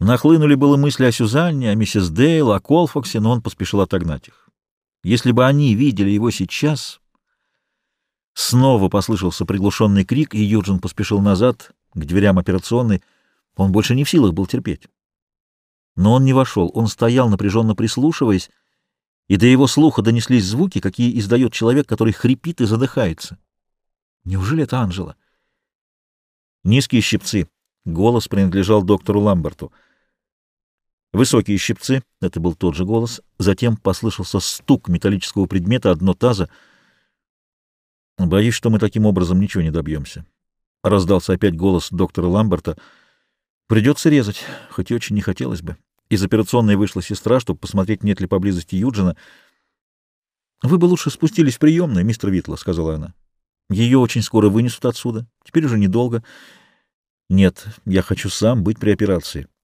Нахлынули было мысли о Сюзанне, о миссис Дейл, о Колфоксе, но он поспешил отогнать их. Если бы они видели его сейчас... Снова послышался приглушенный крик, и Юджин поспешил назад, к дверям операционной. Он больше не в силах был терпеть. Но он не вошел, он стоял, напряженно прислушиваясь, и до его слуха донеслись звуки, какие издает человек, который хрипит и задыхается. Неужели это Анжела? Низкие щипцы. Голос принадлежал доктору Ламберту. Высокие щипцы — это был тот же голос. Затем послышался стук металлического предмета, одно таза. «Боюсь, что мы таким образом ничего не добьемся». Раздался опять голос доктора Ламберта. «Придется резать, хоть и очень не хотелось бы». Из операционной вышла сестра, чтобы посмотреть, нет ли поблизости Юджина. «Вы бы лучше спустились в приемную, мистер Витла», — сказала она. «Ее очень скоро вынесут отсюда. Теперь уже недолго». «Нет, я хочу сам быть при операции», —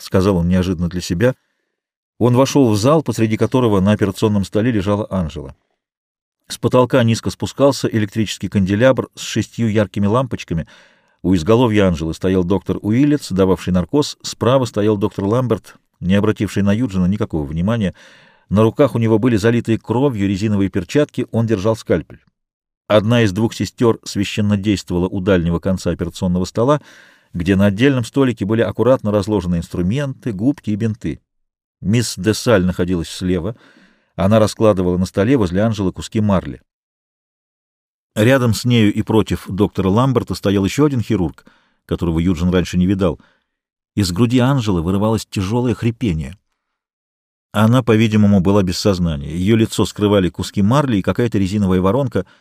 сказал он неожиданно для себя. Он вошел в зал, посреди которого на операционном столе лежала Анжела. С потолка низко спускался электрический канделябр с шестью яркими лампочками. У изголовья Анжелы стоял доктор Уиллетс, дававший наркоз, справа стоял доктор Ламберт, не обративший на Юджина никакого внимания. На руках у него были залитые кровью резиновые перчатки, он держал скальпель. Одна из двух сестер священно действовала у дальнего конца операционного стола, где на отдельном столике были аккуратно разложены инструменты, губки и бинты. Мисс Десаль находилась слева. Она раскладывала на столе возле Анжелы куски марли. Рядом с нею и против доктора Ламберта стоял еще один хирург, которого Юджин раньше не видал. Из груди Анжелы вырывалось тяжелое хрипение. Она, по-видимому, была без сознания. Ее лицо скрывали куски марли и какая-то резиновая воронка —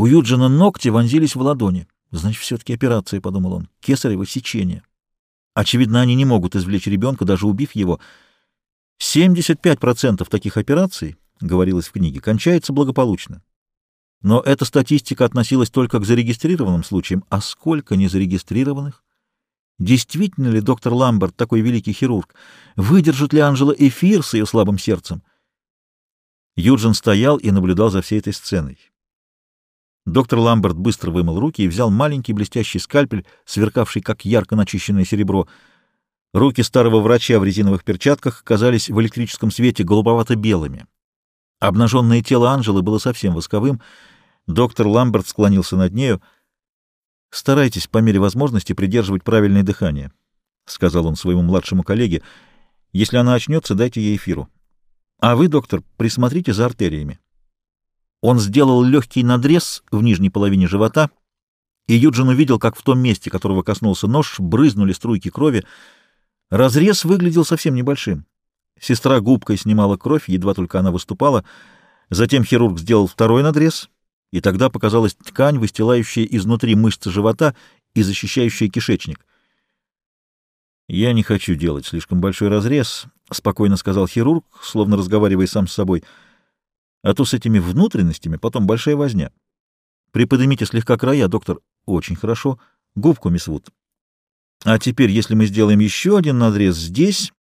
у Юджина ногти вонзились в ладони. Значит, все-таки операция, — подумал он, — кесарево сечение. Очевидно, они не могут извлечь ребенка, даже убив его. 75% таких операций, — говорилось в книге, — кончается благополучно. Но эта статистика относилась только к зарегистрированным случаям. А сколько незарегистрированных? Действительно ли доктор Ламберт такой великий хирург? Выдержит ли Анжела эфир с ее слабым сердцем? Юджин стоял и наблюдал за всей этой сценой. Доктор Ламберт быстро вымыл руки и взял маленький блестящий скальпель, сверкавший как ярко начищенное серебро. Руки старого врача в резиновых перчатках казались в электрическом свете голубовато-белыми. Обнаженное тело Анжелы было совсем восковым. Доктор Ламберт склонился над нею. «Старайтесь по мере возможности придерживать правильное дыхание», — сказал он своему младшему коллеге. «Если она очнется, дайте ей эфиру. А вы, доктор, присмотрите за артериями». Он сделал легкий надрез в нижней половине живота, и Юджин увидел, как в том месте, которого коснулся нож, брызнули струйки крови. Разрез выглядел совсем небольшим. Сестра губкой снимала кровь, едва только она выступала. Затем хирург сделал второй надрез, и тогда показалась ткань, выстилающая изнутри мышцы живота и защищающая кишечник. «Я не хочу делать слишком большой разрез», — спокойно сказал хирург, словно разговаривая сам с собой, — а то с этими внутренностями потом большая возня. Приподнимите слегка края, доктор. Очень хорошо. Губку, мисс Вуд. А теперь, если мы сделаем еще один надрез здесь,